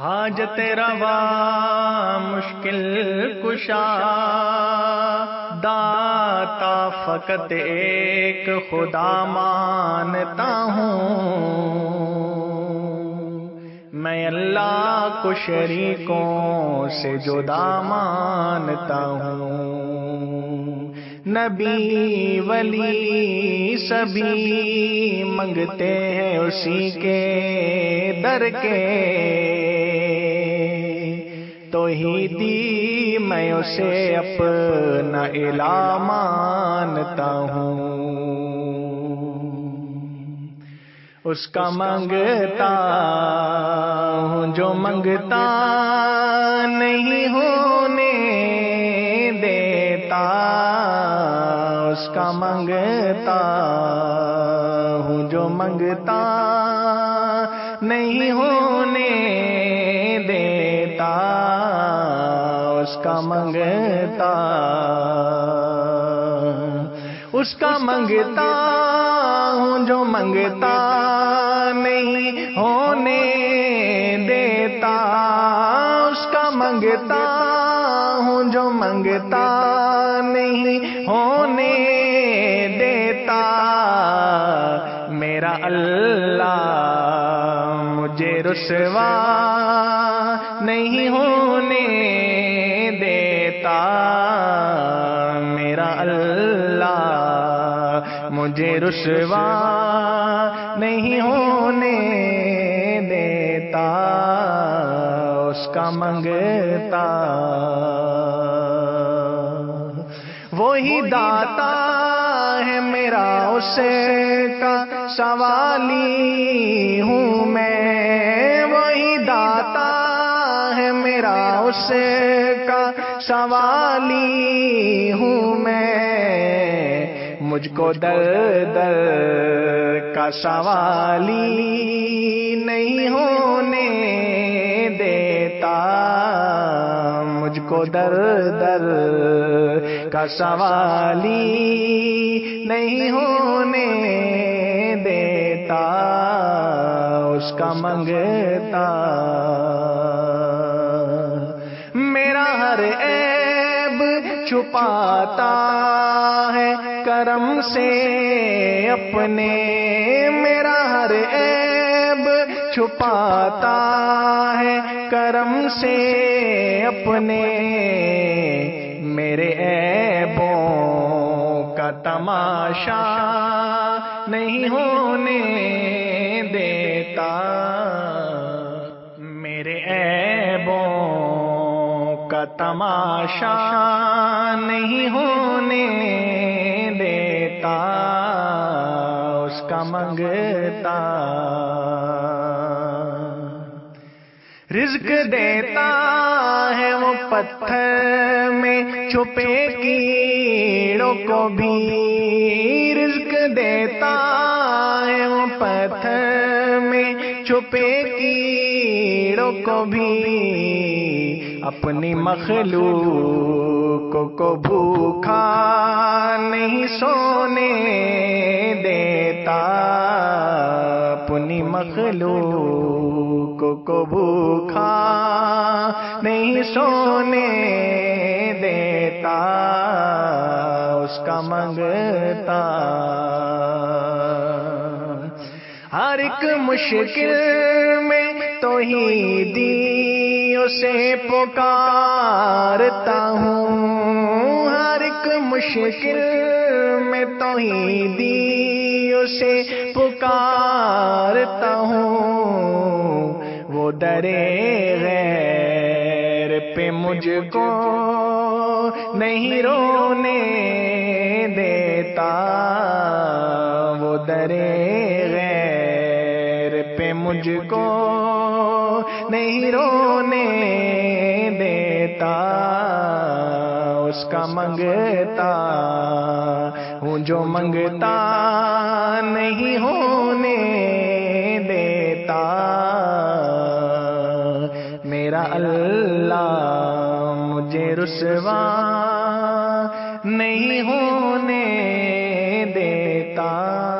حاجت روا مشکل کشا۔ داتا فقط ایک خدا مانتا ہوں۔ میں اللہ کو شریکوں سے جدا مانتا ہوں۔ نبی ولی سبھی منگتے ہیں اسی کے در کے۔ تو ہی دی میں اسے اپنا الہ مانتا ہوں۔ اس کا منگتا ہوں، جو منگتا نہیں ہونے دیتا، اس کا منگتا ہوں، جو منگتا نہیں ہونے کا منگتا اس کا منگتا ہوں جو منگتا نہیں ہونے دیتا۔ اس کا منگتا ہوں جو منگتا نہیں ہونے دیتا۔ میرا اللہ مجھے رسوا نہیں ہونے مجھے رسوا نہیں ہونے دیتا اس کا منگتا۔ وہی داتا ہے میرا اس کا سوالی ہوں میں۔ وہی داتا ہے میرا اس کا سوالی ہوں میں۔ مجھ کو در در کا سوالی نہیں ہونے دیتا۔ مجھ کو در در کا سوالی نہیں ہونے دیتا۔ اس کا منگتا۔ میرا ہر عیب چھپاتا ہے۔ کرم سے اپنے میرا ہر عیب چھپاتا ہے۔ کرم سے اپنے میرے عیبوں کا تماشا نہیں ہونے دیتا۔ میرے عیبوں کا تماشا نہیں ہونے کا منگتا رزق دیتا ہے وہ پتھر میں، چھپے کیڑوں کو بھی۔ رزق دیتا ہے وہ پتھر میں، چھپے کیڑوں کو بھی۔ اپنی مخلوق کو بھوکا نہیں سونے دیتا، اپنی مخلوق کو بھوکا نہیں سونے دیتا، اس کا منگتا ہر ایک مشکل میں تو ہی دی اسے پکارتا ہوں۔ مشکل میں تو ہی دی اسے پکارتا ہوں۔ وہ درے غیر پہ مجھ کو نہیں رونے دیتا۔ وہ درے غیر پہ مجھ کو نہیں رونے دیتا۔ اس کا منگتا ہوں جو منگتا نہیں ہونے دیتا۔ میرا اللہ مجھے رسوا نہیں ہونے دیتا۔